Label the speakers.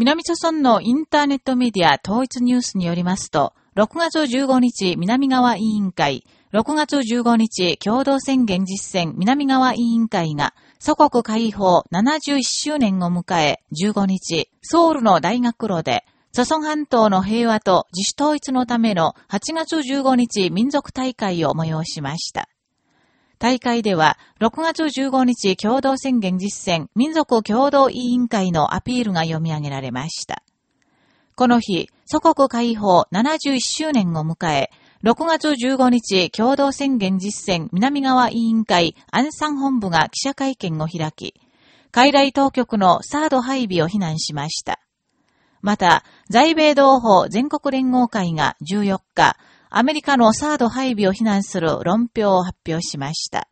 Speaker 1: 南朝村のインターネットメディア統一ニュースによりますと、6月15日南側委員会、6月15日共同宣言実践南側委員会が祖国解放71周年を迎え15日、ソウルの大学路で、祖孫半島の平和と自主統一のための8月15日民族大会を催しました。大会では、6月15日共同宣言実践民族共同委員会のアピールが読み上げられました。この日、祖国解放71周年を迎え、6月15日共同宣言実践南側委員会安産本部が記者会見を開き、海外当局のサード配備を非難しました。また、在米同胞全国連合会が14日、アメリカのサード配備を非難する論評を発表しました。